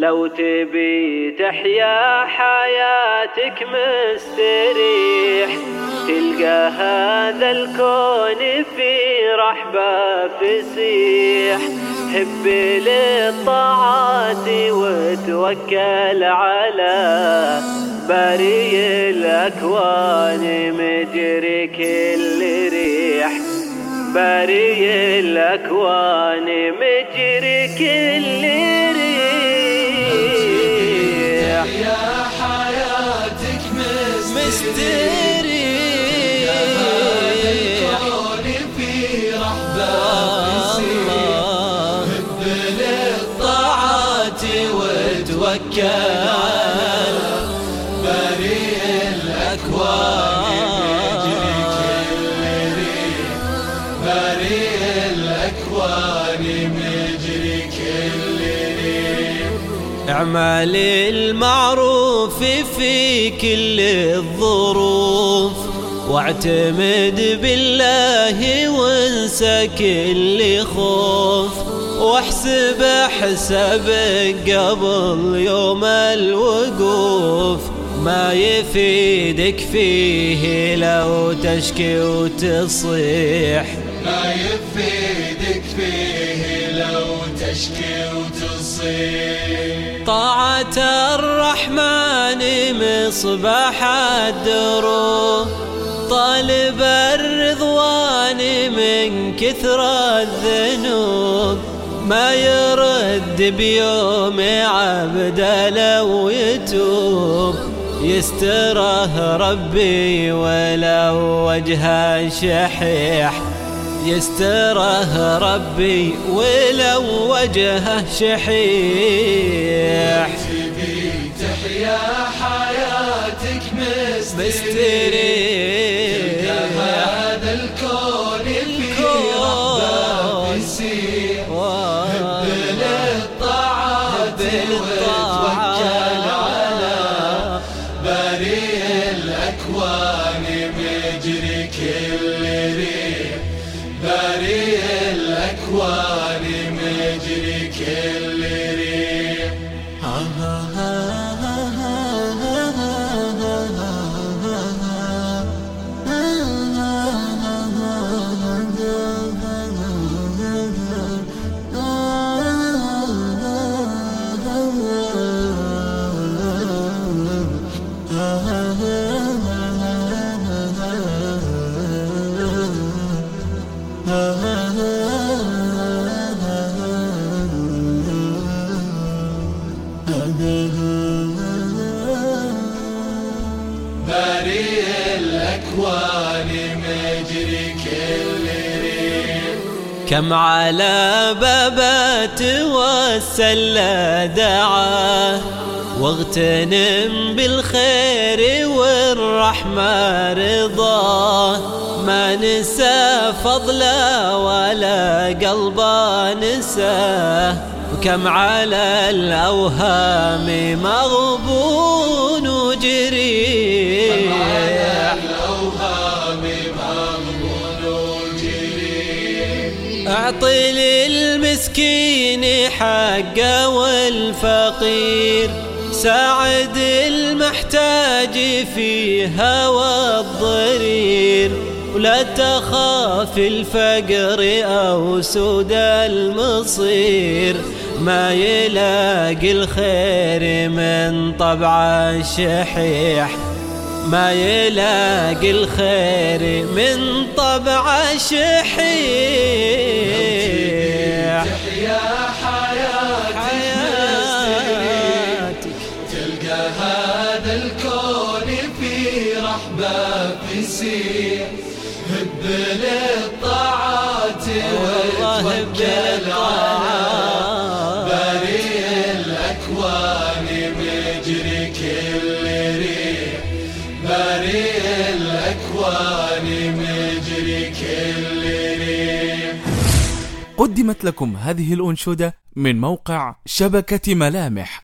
لو تبي تحيا حياتك مستريح تلقى هذا الكون في رحبة فسيح. هب للطاعات وتوكل على باري الأكوان مجري كل ريح. باري الأكوان مجري كل ريح. مستريح في رحبة للطاعات وتوكل بريء الأكوان بريء الأكوان اعمل المعروف في كل الظروف. واعتمد بالله وانسى كل خوف واحسب حسابك قبل يوم الوقوف. ما يفيدك فيه لو تشكي وتصيح. ما يفيدك فيه لو تشكي وتصيح. الرحمن مصباح الدروب طالب الرضوان من كثر الذنوب. ما يرد بيوم عبد لو يتوب. يستره ربي ولو وجهه شحيح يستره ربي ولو وجهه شحيح. تبي تحيا حياتك مستريح. هذا الكون في رحبة يسير للطاعات الأكوان مجري كل كم على بابات توسل دعاه واغتنم بالخير والرحمة رضاه ما نسى فضله ولا قلبه نساه وكم على الأوهام مغبون أعطي للمسكين حقه والفقير ساعد المحتاج فيها والضرير ولا تخاف الفقر أو سود المصير ما يلاقي الخير من طبع الشحيح. ما يلاقي الخير من طبع شحيح رحبة فسيح هب للطاعات والله وتوكل على بريء الأكوان مجري كل ريح بريء الأكوان مجري كل ريح قدمت لكم هذه الأنشودة من موقع شبكة ملامح.